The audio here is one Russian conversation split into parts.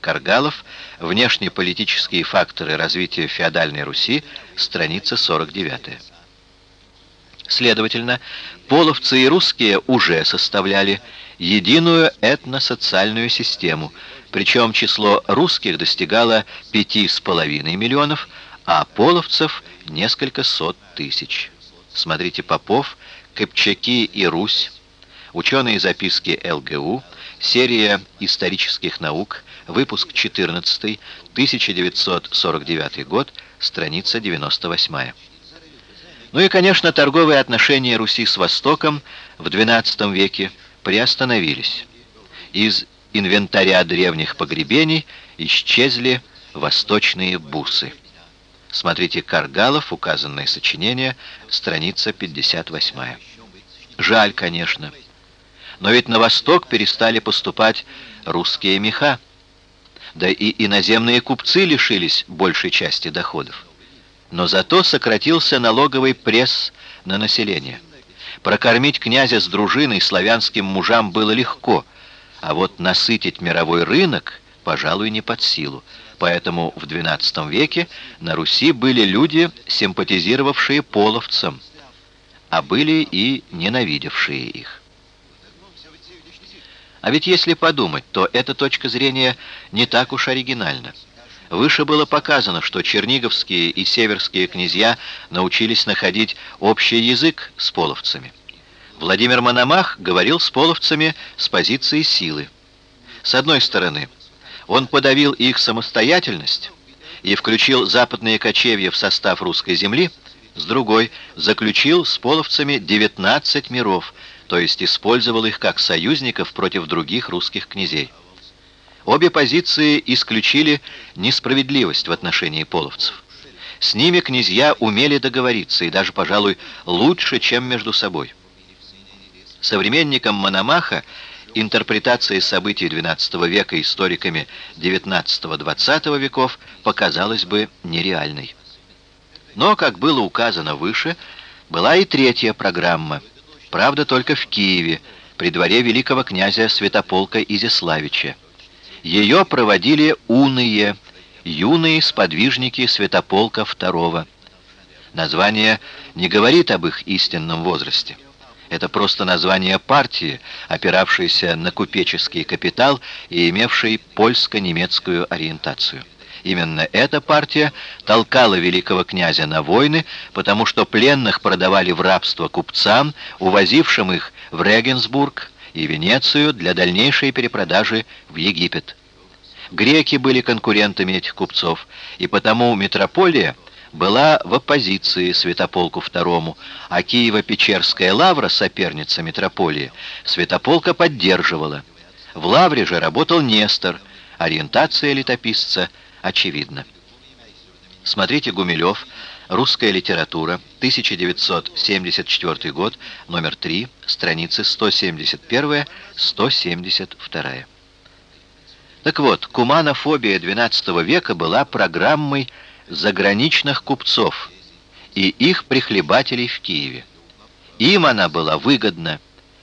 Каргалов. Внешнеполитические факторы развития феодальной Руси. Страница 49. Следовательно, половцы и русские уже составляли единую этносоциальную систему, причем число русских достигало 5,5 миллионов, а половцев – несколько сот тысяч. Смотрите Попов, Копчаки и Русь, ученые записки ЛГУ, серия исторических наук, выпуск 14, 1949 год, страница 98. Ну и, конечно, торговые отношения Руси с Востоком в XII веке приостановились. Из инвентаря древних погребений исчезли восточные бусы. Смотрите Каргалов, указанное сочинение, страница 58. Жаль, конечно. Но ведь на восток перестали поступать русские меха. Да и иноземные купцы лишились большей части доходов. Но зато сократился налоговый пресс на население. Прокормить князя с дружиной славянским мужам было легко, а вот насытить мировой рынок, пожалуй, не под силу. Поэтому в XII веке на Руси были люди, симпатизировавшие половцам, а были и ненавидевшие их. А ведь если подумать, то эта точка зрения не так уж оригинальна. Выше было показано, что черниговские и северские князья научились находить общий язык с половцами. Владимир Мономах говорил с половцами с позиции силы. С одной стороны, он подавил их самостоятельность и включил западные кочевья в состав русской земли, с другой заключил с половцами 19 миров, то есть использовал их как союзников против других русских князей. Обе позиции исключили несправедливость в отношении половцев. С ними князья умели договориться, и даже, пожалуй, лучше, чем между собой. Современникам Мономаха интерпретация событий XII века историками XIX-XX веков показалась бы нереальной. Но, как было указано выше, была и третья программа, правда только в Киеве, при дворе великого князя Святополка Изяславича. Ее проводили уные, юные сподвижники Святополка II. Название не говорит об их истинном возрасте. Это просто название партии, опиравшейся на купеческий капитал и имевшей польско-немецкую ориентацию. Именно эта партия толкала великого князя на войны, потому что пленных продавали в рабство купцам, увозившим их в Регенсбург, и Венецию для дальнейшей перепродажи в Египет. Греки были конкурентами этих купцов, и потому метрополия была в оппозиции Святополку II, а Киево-Печерская лавра, соперница метрополии, Святополка поддерживала. В лавре же работал Нестор, ориентация летописца очевидна. Смотрите Гумилев, Русская литература, 1974 год, номер 3, страницы 171-172. Так вот, куманофобия XII века была программой заграничных купцов и их прихлебателей в Киеве. Им она была выгодна,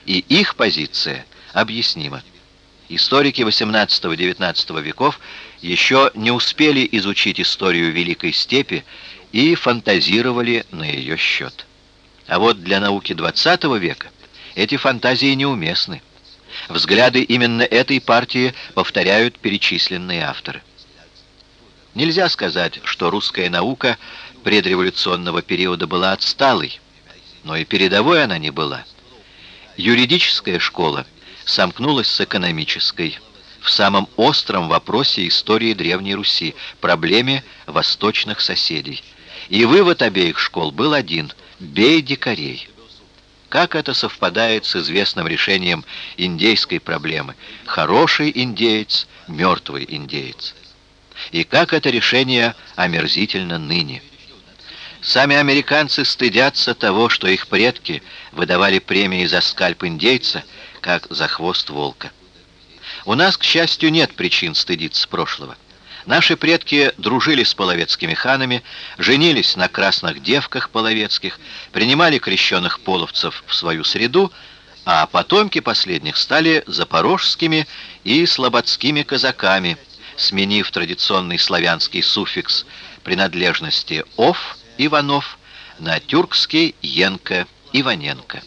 и их позиция объяснима. Историки XVIII-XIX веков еще не успели изучить историю Великой Степи и фантазировали на ее счет. А вот для науки XX века эти фантазии неуместны. Взгляды именно этой партии повторяют перечисленные авторы. Нельзя сказать, что русская наука предреволюционного периода была отсталой, но и передовой она не была. Юридическая школа сомкнулась с экономической, в самом остром вопросе истории Древней Руси, проблеме восточных соседей. И вывод обеих школ был один – бей дикарей. Как это совпадает с известным решением индейской проблемы «хороший индеец, мертвый индеец». И как это решение омерзительно ныне. Сами американцы стыдятся того, что их предки выдавали премии за скальп индейца, как за хвост волка. У нас, к счастью, нет причин стыдиться прошлого. Наши предки дружили с половецкими ханами, женились на красных девках половецких, принимали крещенных половцев в свою среду, а потомки последних стали запорожскими и слободскими казаками, сменив традиционный славянский суффикс принадлежности «ов» Иванов на тюркский «енко» Иваненко.